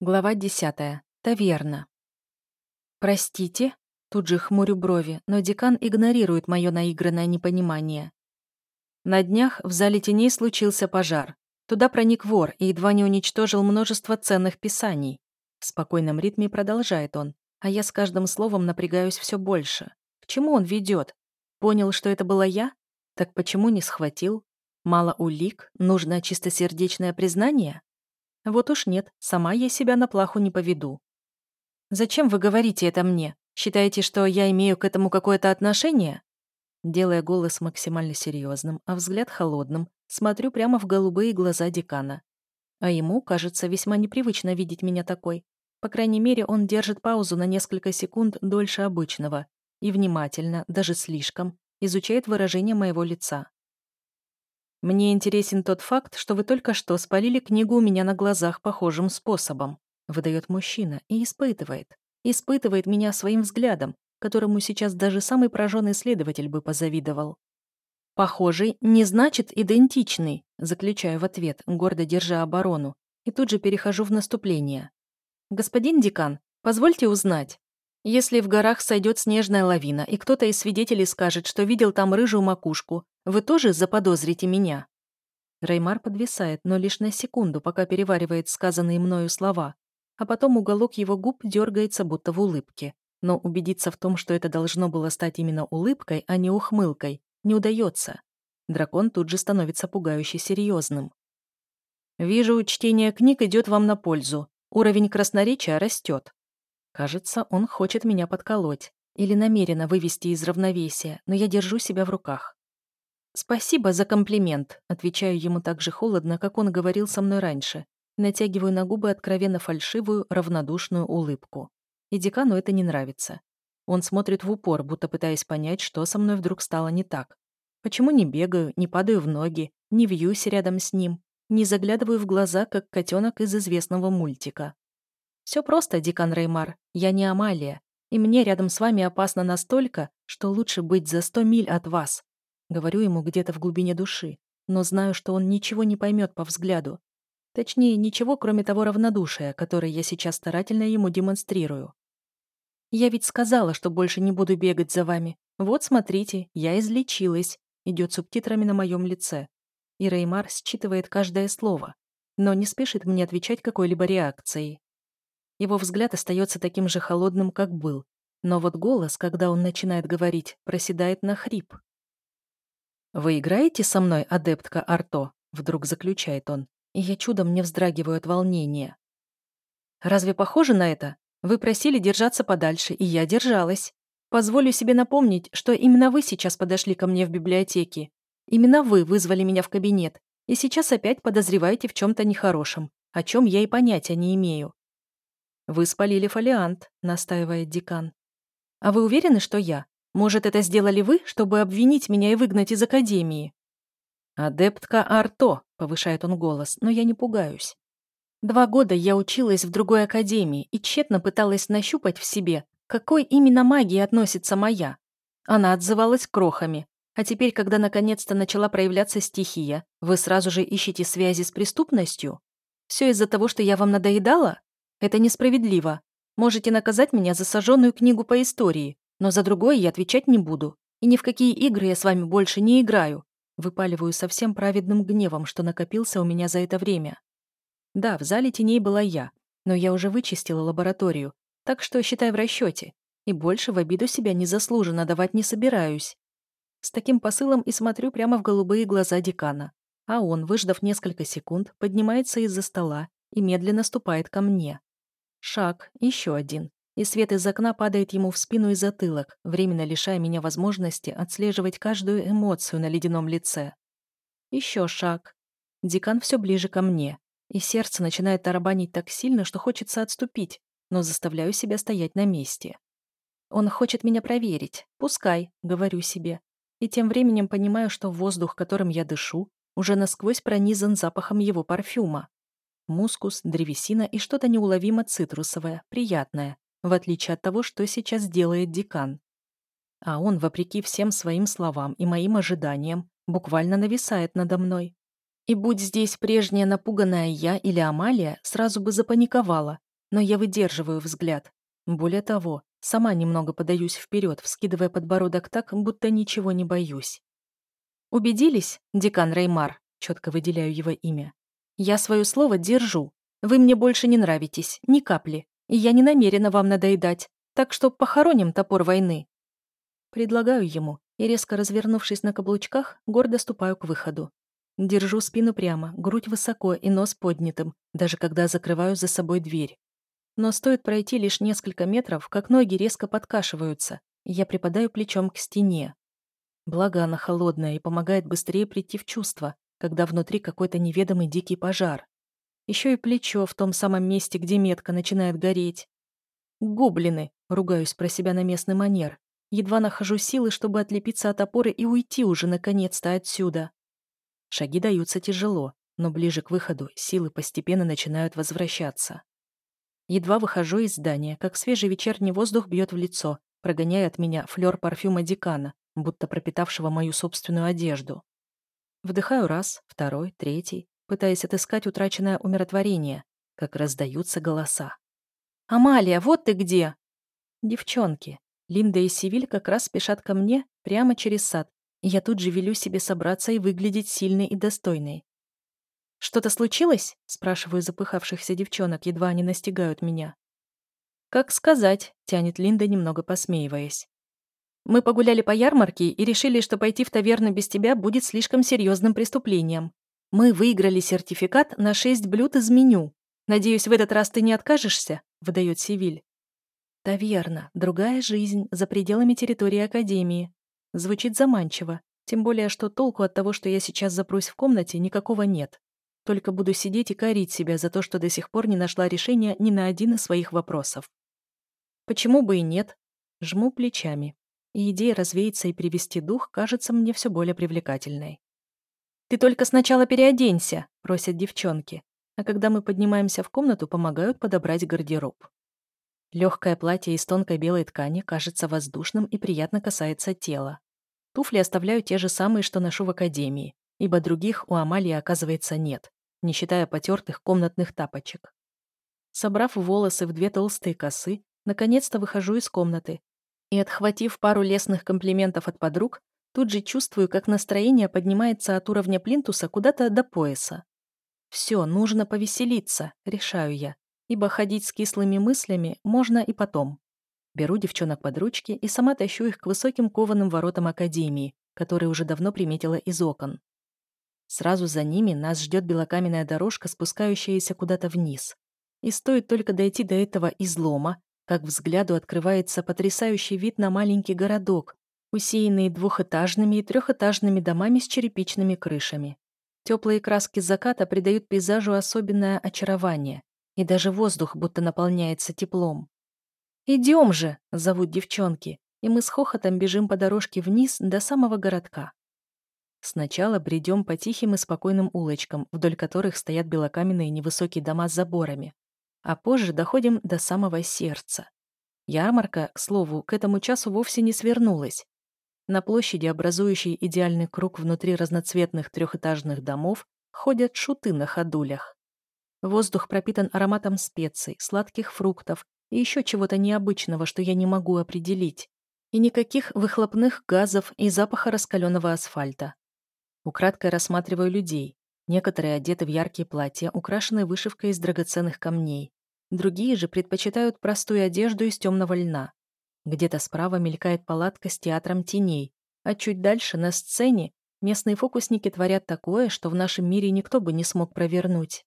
Глава десятая. Таверна. «Простите?» Тут же хмурю брови, но декан игнорирует мое наигранное непонимание. На днях в зале теней случился пожар. Туда проник вор и едва не уничтожил множество ценных писаний. В спокойном ритме продолжает он, а я с каждым словом напрягаюсь все больше. К чему он ведет? Понял, что это была я? Так почему не схватил? Мало улик? Нужно чистосердечное признание? Вот уж нет, сама я себя на плаху не поведу. «Зачем вы говорите это мне? Считаете, что я имею к этому какое-то отношение?» Делая голос максимально серьезным, а взгляд холодным, смотрю прямо в голубые глаза декана. А ему, кажется, весьма непривычно видеть меня такой. По крайней мере, он держит паузу на несколько секунд дольше обычного и внимательно, даже слишком, изучает выражение моего лица. Мне интересен тот факт, что вы только что спалили книгу у меня на глазах похожим способом. Выдает мужчина и испытывает. Испытывает меня своим взглядом, которому сейчас даже самый прожженный следователь бы позавидовал. «Похожий не значит идентичный», заключаю в ответ, гордо держа оборону, и тут же перехожу в наступление. «Господин декан, позвольте узнать, если в горах сойдет снежная лавина, и кто-то из свидетелей скажет, что видел там рыжую макушку, вы тоже заподозрите меня?» Реймар подвисает, но лишь на секунду, пока переваривает сказанные мною слова, а потом уголок его губ дергается, будто в улыбке. Но убедиться в том, что это должно было стать именно улыбкой, а не ухмылкой, не удается. Дракон тут же становится пугающе серьезным. «Вижу, чтение книг идет вам на пользу. Уровень красноречия растет. Кажется, он хочет меня подколоть или намеренно вывести из равновесия, но я держу себя в руках. «Спасибо за комплимент», — отвечаю ему так же холодно, как он говорил со мной раньше. Натягиваю на губы откровенно фальшивую, равнодушную улыбку. И декану это не нравится. Он смотрит в упор, будто пытаясь понять, что со мной вдруг стало не так. Почему не бегаю, не падаю в ноги, не вьюсь рядом с ним, не заглядываю в глаза, как котенок из известного мультика. Все просто, декан Реймар, я не Амалия, и мне рядом с вами опасно настолько, что лучше быть за сто миль от вас. Говорю ему где-то в глубине души, но знаю, что он ничего не поймет по взгляду. Точнее, ничего, кроме того равнодушия, которое я сейчас старательно ему демонстрирую. «Я ведь сказала, что больше не буду бегать за вами. Вот, смотрите, я излечилась», идет субтитрами на моем лице. И Реймар считывает каждое слово, но не спешит мне отвечать какой-либо реакцией. Его взгляд остается таким же холодным, как был. Но вот голос, когда он начинает говорить, проседает на хрип. «Вы играете со мной, адептка Арто?» Вдруг заключает он. И я чудом не вздрагиваю от волнения. «Разве похоже на это? Вы просили держаться подальше, и я держалась. Позволю себе напомнить, что именно вы сейчас подошли ко мне в библиотеке. Именно вы вызвали меня в кабинет, и сейчас опять подозреваете в чем-то нехорошем, о чем я и понятия не имею. «Вы спалили фолиант», — настаивает декан. «А вы уверены, что я? Может, это сделали вы, чтобы обвинить меня и выгнать из академии?» «Адептка Арто», — повышает он голос, но я не пугаюсь. Два года я училась в другой академии и тщетно пыталась нащупать в себе, какой именно магии относится моя. Она отзывалась крохами, а теперь, когда наконец-то начала проявляться стихия, вы сразу же ищете связи с преступностью? Все из-за того, что я вам надоедала? Это несправедливо. Можете наказать меня за сожженную книгу по истории, но за другое я отвечать не буду. И ни в какие игры я с вами больше не играю. Выпаливаю совсем праведным гневом, что накопился у меня за это время. Да, в зале теней была я, но я уже вычистила лабораторию, так что считай в расчете. И больше в обиду себя незаслуженно давать не собираюсь. С таким посылом и смотрю прямо в голубые глаза декана. А он, выждав несколько секунд, поднимается из-за стола и медленно ступает ко мне. Шаг, еще один, и свет из окна падает ему в спину и затылок, временно лишая меня возможности отслеживать каждую эмоцию на ледяном лице. Еще шаг. Декан все ближе ко мне, и сердце начинает тарабанить так сильно, что хочется отступить, но заставляю себя стоять на месте. Он хочет меня проверить. Пускай, говорю себе. И тем временем понимаю, что воздух, которым я дышу, уже насквозь пронизан запахом его парфюма. Мускус, древесина и что-то неуловимо цитрусовое, приятное, в отличие от того, что сейчас делает декан. А он, вопреки всем своим словам и моим ожиданиям, буквально нависает надо мной. И будь здесь прежняя напуганная я или Амалия, сразу бы запаниковала, но я выдерживаю взгляд. Более того, сама немного подаюсь вперед, вскидывая подбородок так, будто ничего не боюсь. «Убедились, декан Реймар?» — четко выделяю его имя. «Я свое слово держу. Вы мне больше не нравитесь, ни капли, и я не намерена вам надоедать, так что похороним топор войны». Предлагаю ему, и, резко развернувшись на каблучках, гордо ступаю к выходу. Держу спину прямо, грудь высоко и нос поднятым, даже когда закрываю за собой дверь. Но стоит пройти лишь несколько метров, как ноги резко подкашиваются, и я припадаю плечом к стене. Благо она холодная и помогает быстрее прийти в чувство, когда внутри какой-то неведомый дикий пожар. Еще и плечо в том самом месте, где метка начинает гореть. Гоблины, ругаюсь про себя на местный манер. Едва нахожу силы, чтобы отлепиться от опоры и уйти уже наконец-то отсюда. Шаги даются тяжело, но ближе к выходу силы постепенно начинают возвращаться. Едва выхожу из здания, как свежий вечерний воздух бьет в лицо, прогоняя от меня флер парфюма декана, будто пропитавшего мою собственную одежду. Вдыхаю раз, второй, третий, пытаясь отыскать утраченное умиротворение, как раздаются голоса. «Амалия, вот ты где!» Девчонки. Линда и Сивиль как раз спешат ко мне прямо через сад, и я тут же велю себе собраться и выглядеть сильной и достойной. «Что-то случилось?» – спрашиваю запыхавшихся девчонок, едва они настигают меня. «Как сказать», – тянет Линда, немного посмеиваясь. Мы погуляли по ярмарке и решили, что пойти в таверну без тебя будет слишком серьезным преступлением. Мы выиграли сертификат на шесть блюд из меню. Надеюсь, в этот раз ты не откажешься?» – выдает Сивиль. «Таверна. Другая жизнь. За пределами территории Академии. Звучит заманчиво. Тем более, что толку от того, что я сейчас запрусь в комнате, никакого нет. Только буду сидеть и корить себя за то, что до сих пор не нашла решения ни на один из своих вопросов. Почему бы и нет? Жму плечами и идея развеяться и привести дух кажется мне все более привлекательной. «Ты только сначала переоденься», — просят девчонки, а когда мы поднимаемся в комнату, помогают подобрать гардероб. Легкое платье из тонкой белой ткани кажется воздушным и приятно касается тела. Туфли оставляю те же самые, что ношу в академии, ибо других у Амалии, оказывается, нет, не считая потертых комнатных тапочек. Собрав волосы в две толстые косы, наконец-то выхожу из комнаты и, отхватив пару лестных комплиментов от подруг, тут же чувствую, как настроение поднимается от уровня плинтуса куда-то до пояса. Все, нужно повеселиться, решаю я, ибо ходить с кислыми мыслями можно и потом. Беру девчонок под ручки и сама тащу их к высоким кованым воротам академии, которые уже давно приметила из окон. Сразу за ними нас ждет белокаменная дорожка, спускающаяся куда-то вниз. И стоит только дойти до этого излома, как взгляду открывается потрясающий вид на маленький городок, усеянный двухэтажными и трехэтажными домами с черепичными крышами. Теплые краски заката придают пейзажу особенное очарование, и даже воздух будто наполняется теплом. «Идем же!» — зовут девчонки, и мы с хохотом бежим по дорожке вниз до самого городка. Сначала бредем по тихим и спокойным улочкам, вдоль которых стоят белокаменные невысокие дома с заборами, а позже доходим до самого сердца. Ярмарка, к слову, к этому часу вовсе не свернулась. На площади, образующей идеальный круг внутри разноцветных трехэтажных домов, ходят шуты на ходулях. Воздух пропитан ароматом специй, сладких фруктов и еще чего-то необычного, что я не могу определить. И никаких выхлопных газов и запаха раскаленного асфальта. Украдкой рассматриваю людей. Некоторые одеты в яркие платья, украшенные вышивкой из драгоценных камней. Другие же предпочитают простую одежду из темного льна. Где-то справа мелькает палатка с театром теней, а чуть дальше, на сцене, местные фокусники творят такое, что в нашем мире никто бы не смог провернуть.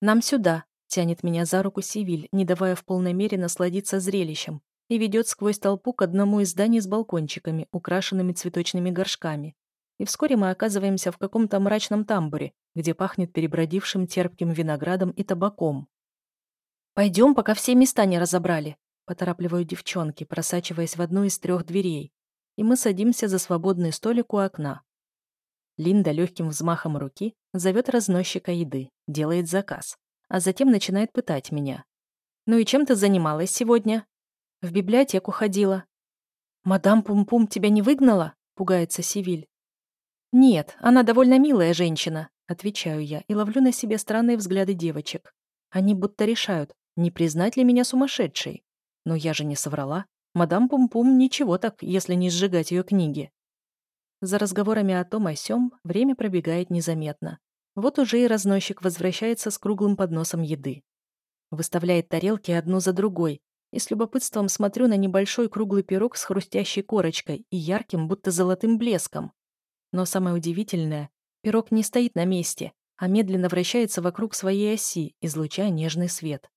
«Нам сюда», — тянет меня за руку Сивиль, не давая в полной мере насладиться зрелищем, и ведет сквозь толпу к одному из зданий с балкончиками, украшенными цветочными горшками и вскоре мы оказываемся в каком-то мрачном тамбуре, где пахнет перебродившим терпким виноградом и табаком. «Пойдем, пока все места не разобрали», — поторапливают девчонки, просачиваясь в одну из трех дверей, и мы садимся за свободный столик у окна. Линда легким взмахом руки зовет разносчика еды, делает заказ, а затем начинает пытать меня. «Ну и чем ты занималась сегодня?» «В библиотеку ходила». «Мадам Пум-Пум тебя не выгнала?» — пугается Сивиль. «Нет, она довольно милая женщина», — отвечаю я и ловлю на себе странные взгляды девочек. Они будто решают, Не признать ли меня сумасшедшей? Но я же не соврала. Мадам Пум-Пум ничего так, если не сжигать ее книги. За разговорами о том о сём время пробегает незаметно. Вот уже и разносчик возвращается с круглым подносом еды. Выставляет тарелки одну за другой, и с любопытством смотрю на небольшой круглый пирог с хрустящей корочкой и ярким, будто золотым блеском. Но самое удивительное, пирог не стоит на месте, а медленно вращается вокруг своей оси, излучая нежный свет.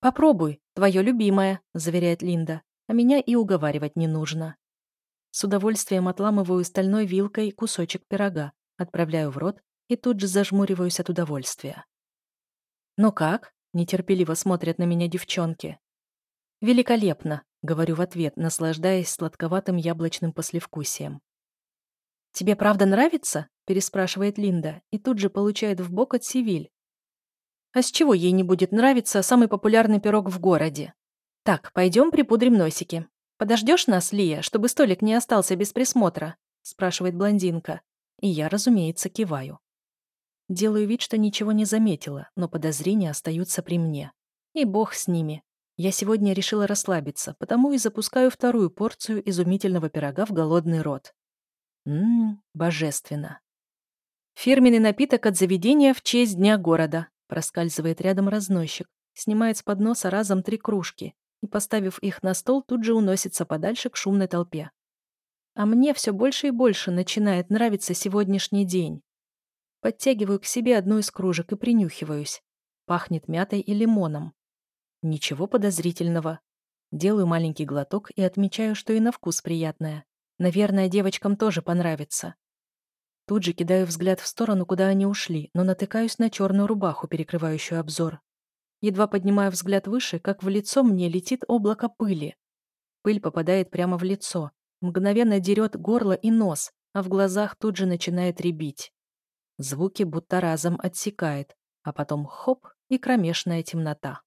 «Попробуй, твое любимое», — заверяет Линда, а меня и уговаривать не нужно. С удовольствием отламываю стальной вилкой кусочек пирога, отправляю в рот и тут же зажмуриваюсь от удовольствия. «Ну как?» — нетерпеливо смотрят на меня девчонки. «Великолепно», — говорю в ответ, наслаждаясь сладковатым яблочным послевкусием. «Тебе правда нравится?» — переспрашивает Линда и тут же получает в бок от Сивиль. «А с чего ей не будет нравиться самый популярный пирог в городе? Так, пойдем припудрим носики. Подождешь нас, Лия, чтобы столик не остался без присмотра?» — спрашивает блондинка. И я, разумеется, киваю. Делаю вид, что ничего не заметила, но подозрения остаются при мне. И бог с ними. Я сегодня решила расслабиться, потому и запускаю вторую порцию изумительного пирога в голодный рот. Ммм, божественно. Фирменный напиток от заведения в честь Дня города. Проскальзывает рядом разносчик, снимает с подноса разом три кружки и, поставив их на стол, тут же уносится подальше к шумной толпе. А мне все больше и больше начинает нравиться сегодняшний день. Подтягиваю к себе одну из кружек и принюхиваюсь. Пахнет мятой и лимоном. Ничего подозрительного. Делаю маленький глоток и отмечаю, что и на вкус приятное. Наверное, девочкам тоже понравится. Тут же кидаю взгляд в сторону, куда они ушли, но натыкаюсь на черную рубаху, перекрывающую обзор. Едва поднимаю взгляд выше, как в лицо мне летит облако пыли. Пыль попадает прямо в лицо, мгновенно дерет горло и нос, а в глазах тут же начинает рябить. Звуки будто разом отсекает, а потом хоп и кромешная темнота.